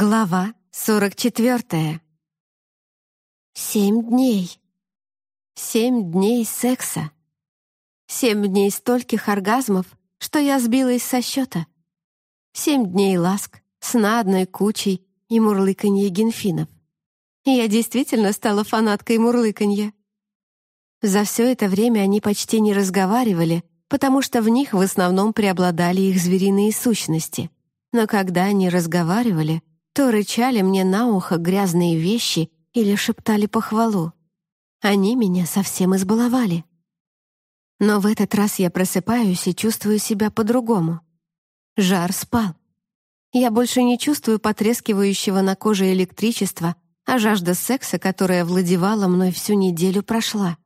Глава сорок четвертая. Семь дней. Семь дней секса. Семь дней стольких оргазмов, что я сбилась со счета. Семь дней ласк, сна одной кучей и мурлыканье генфинов. Я действительно стала фанаткой мурлыканья. За все это время они почти не разговаривали, потому что в них в основном преобладали их звериные сущности. Но когда они разговаривали — то рычали мне на ухо грязные вещи или шептали похвалу. Они меня совсем избаловали. Но в этот раз я просыпаюсь и чувствую себя по-другому. Жар спал. Я больше не чувствую потрескивающего на коже электричества, а жажда секса, которая владевала мной всю неделю, прошла.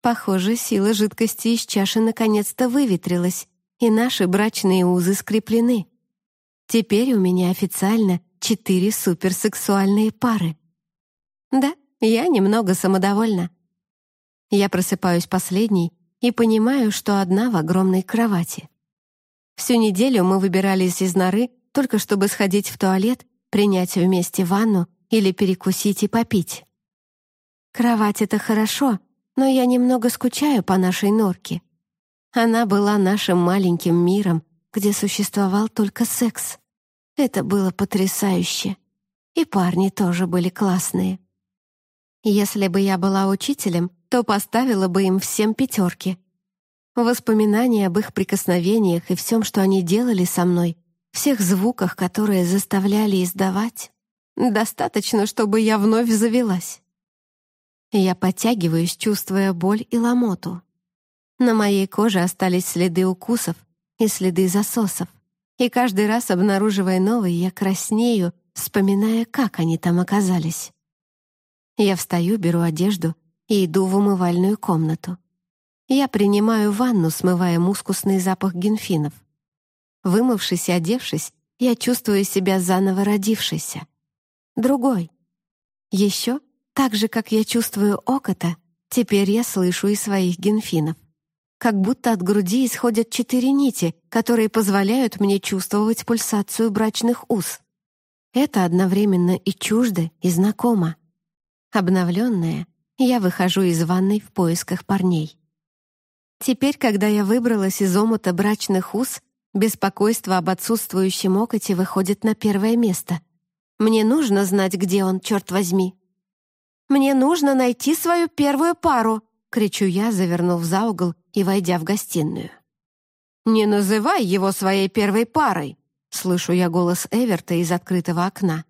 Похоже, сила жидкости из чаши наконец-то выветрилась, и наши брачные узы скреплены. Теперь у меня официально четыре суперсексуальные пары. Да, я немного самодовольна. Я просыпаюсь последней и понимаю, что одна в огромной кровати. Всю неделю мы выбирались из норы только чтобы сходить в туалет, принять вместе ванну или перекусить и попить. Кровать — это хорошо, но я немного скучаю по нашей норке. Она была нашим маленьким миром, где существовал только секс. Это было потрясающе. И парни тоже были классные. Если бы я была учителем, то поставила бы им всем пятерки. Воспоминания об их прикосновениях и всем, что они делали со мной, всех звуках, которые заставляли издавать, достаточно, чтобы я вновь завелась. Я подтягиваюсь, чувствуя боль и ломоту. На моей коже остались следы укусов и следы засосов. И каждый раз, обнаруживая новый, я краснею, вспоминая, как они там оказались. Я встаю, беру одежду и иду в умывальную комнату. Я принимаю ванну, смывая мускусный запах генфинов. Вымывшись и одевшись, я чувствую себя заново родившейся. Другой. Еще, так же, как я чувствую окота, теперь я слышу и своих генфинов как будто от груди исходят четыре нити, которые позволяют мне чувствовать пульсацию брачных уз. Это одновременно и чуждо, и знакомо. Обновленная, я выхожу из ванной в поисках парней. Теперь, когда я выбралась из омута брачных уз, беспокойство об отсутствующем окоте выходит на первое место. Мне нужно знать, где он, черт возьми. Мне нужно найти свою первую пару, — кричу я, завернув за угол и войдя в гостиную. «Не называй его своей первой парой!» — слышу я голос Эверта из открытого окна.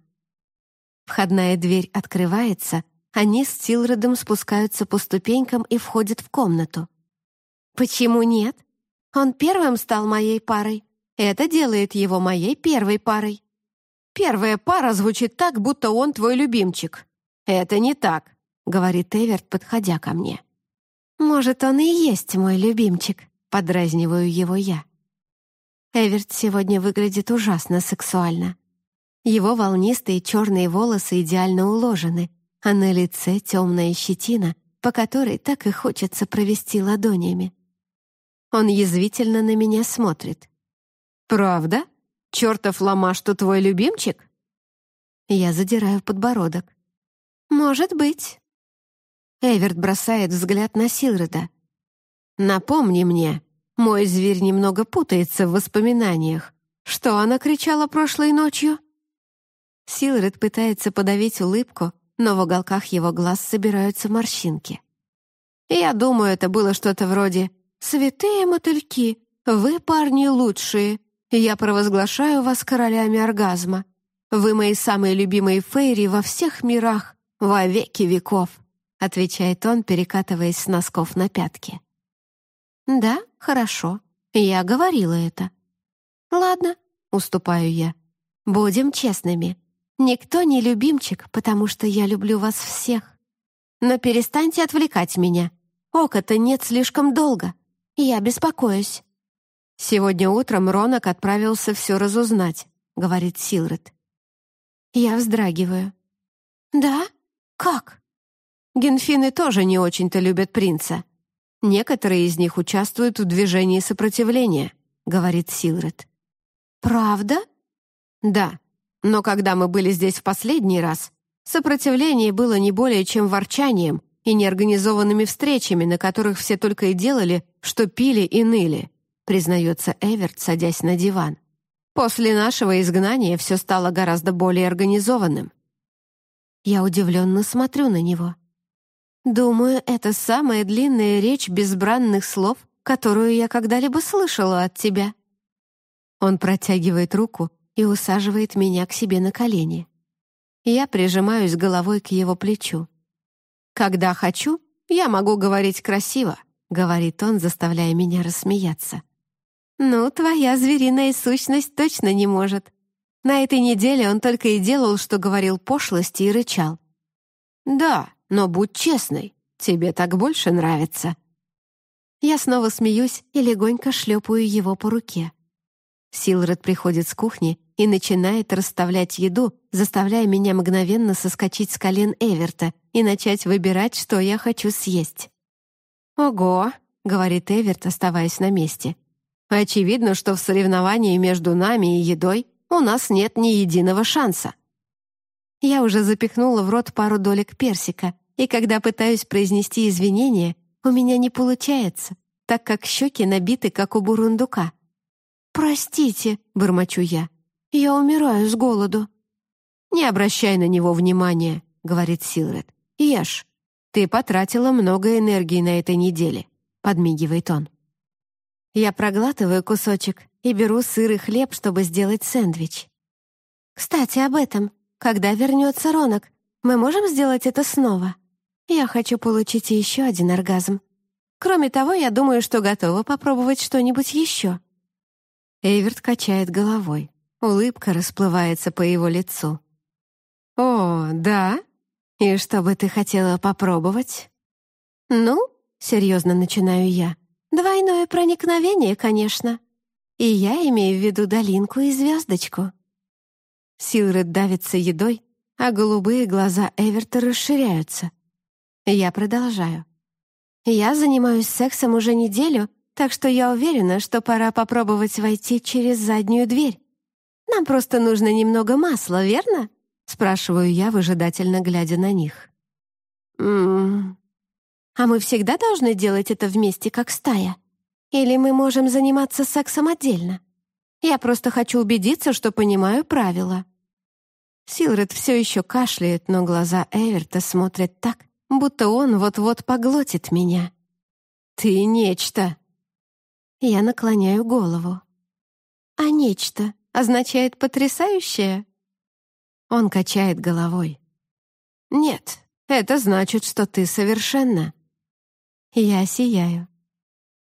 Входная дверь открывается, они с Тилредом спускаются по ступенькам и входят в комнату. «Почему нет? Он первым стал моей парой. Это делает его моей первой парой». «Первая пара звучит так, будто он твой любимчик». «Это не так», — говорит Эверт, подходя ко мне. «Может, он и есть мой любимчик», — подразниваю его я. Эверт сегодня выглядит ужасно сексуально. Его волнистые черные волосы идеально уложены, а на лице темная щетина, по которой так и хочется провести ладонями. Он язвительно на меня смотрит. «Правда? Чертов ломаш, что твой любимчик?» Я задираю подбородок. «Может быть». Эверт бросает взгляд на Силреда. «Напомни мне, мой зверь немного путается в воспоминаниях. Что она кричала прошлой ночью?» Силред пытается подавить улыбку, но в уголках его глаз собираются морщинки. «Я думаю, это было что-то вроде «Святые мотыльки, вы, парни, лучшие. Я провозглашаю вас королями оргазма. Вы мои самые любимые фейри во всех мирах, во веки веков». — отвечает он, перекатываясь с носков на пятки. «Да, хорошо. Я говорила это». «Ладно», — уступаю я. «Будем честными. Никто не любимчик, потому что я люблю вас всех. Но перестаньте отвлекать меня. Ока-то нет слишком долго. Я беспокоюсь». «Сегодня утром Ронок отправился все разузнать», — говорит Силред. Я вздрагиваю. «Да? Как?» Генфины тоже не очень-то любят принца. Некоторые из них участвуют в движении сопротивления, говорит Силред. Правда? Да. Но когда мы были здесь в последний раз, сопротивление было не более чем ворчанием и неорганизованными встречами, на которых все только и делали, что пили и ныли, признается Эверт, садясь на диван. После нашего изгнания все стало гораздо более организованным. Я удивленно смотрю на него. Думаю, это самая длинная речь безбранных слов, которую я когда-либо слышала от тебя. Он протягивает руку и усаживает меня к себе на колени. Я прижимаюсь головой к его плечу. «Когда хочу, я могу говорить красиво», — говорит он, заставляя меня рассмеяться. «Ну, твоя звериная сущность точно не может. На этой неделе он только и делал, что говорил пошлости и рычал. «Да, но будь честной, тебе так больше нравится». Я снова смеюсь и легонько шлепаю его по руке. Силред приходит с кухни и начинает расставлять еду, заставляя меня мгновенно соскочить с колен Эверта и начать выбирать, что я хочу съесть. «Ого!» — говорит Эверт, оставаясь на месте. «Очевидно, что в соревновании между нами и едой у нас нет ни единого шанса. Я уже запихнула в рот пару долек персика, и когда пытаюсь произнести извинения, у меня не получается, так как щеки набиты, как у бурундука. «Простите», — бормочу я, — «я умираю с голоду». «Не обращай на него внимания», — говорит Силред. «Ешь. Ты потратила много энергии на этой неделе», — подмигивает он. Я проглатываю кусочек и беру сыр и хлеб, чтобы сделать сэндвич. «Кстати, об этом. Когда вернется Ронок, мы можем сделать это снова? Я хочу получить еще один оргазм. Кроме того, я думаю, что готова попробовать что-нибудь еще». Эйверт качает головой. Улыбка расплывается по его лицу. «О, да? И что бы ты хотела попробовать?» «Ну, — серьезно начинаю я, — двойное проникновение, конечно. И я имею в виду долинку и звездочку». Силред давится едой, а голубые глаза Эверта расширяются. Я продолжаю. «Я занимаюсь сексом уже неделю, так что я уверена, что пора попробовать войти через заднюю дверь. Нам просто нужно немного масла, верно?» Спрашиваю я, выжидательно глядя на них. «М-м-м. А мы всегда должны делать это вместе, как стая?» Или мы можем заниматься сексом отдельно? Я просто хочу убедиться, что понимаю правила». Силред все еще кашляет, но глаза Эверта смотрят так, будто он вот-вот поглотит меня. «Ты нечто!» Я наклоняю голову. «А нечто означает потрясающее?» Он качает головой. «Нет, это значит, что ты совершенна». Я сияю.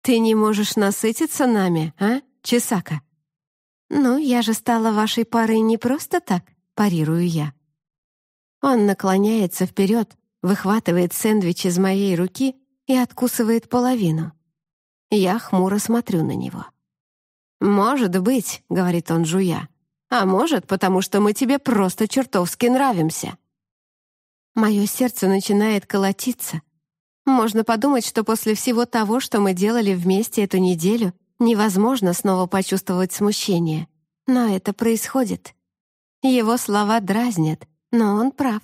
«Ты не можешь насытиться нами, а, Чесака?» «Ну, я же стала вашей парой не просто так», — парирую я. Он наклоняется вперед, выхватывает сэндвич из моей руки и откусывает половину. Я хмуро смотрю на него. «Может быть», — говорит он, жуя, «а может, потому что мы тебе просто чертовски нравимся». Мое сердце начинает колотиться, можно подумать, что после всего того, что мы делали вместе эту неделю, невозможно снова почувствовать смущение. Но это происходит. Его слова дразнят, но он прав.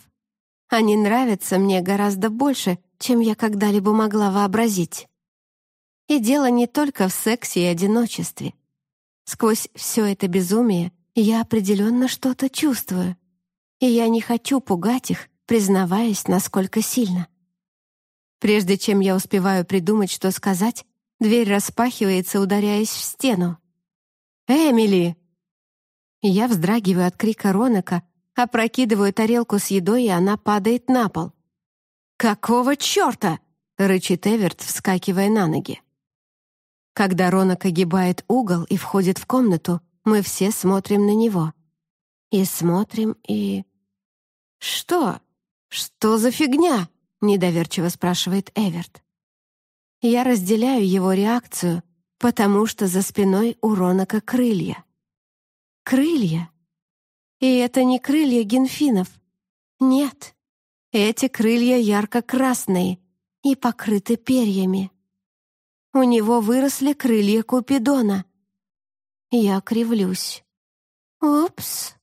Они нравятся мне гораздо больше, чем я когда-либо могла вообразить. И дело не только в сексе и одиночестве. Сквозь все это безумие я определенно что-то чувствую. И я не хочу пугать их, признаваясь, насколько сильно. Прежде чем я успеваю придумать, что сказать, дверь распахивается, ударяясь в стену. «Эмили!» Я вздрагиваю от крика Ронака, опрокидываю тарелку с едой, и она падает на пол. «Какого черта?» — рычит Эверт, вскакивая на ноги. Когда Ронок огибает угол и входит в комнату, мы все смотрим на него. И смотрим, и... «Что? Что за фигня?» — недоверчиво спрашивает Эверт. Я разделяю его реакцию, потому что за спиной у Ронака крылья. Крылья? И это не крылья генфинов. Нет, эти крылья ярко-красные и покрыты перьями. У него выросли крылья Купидона. Я кривлюсь. «Упс!»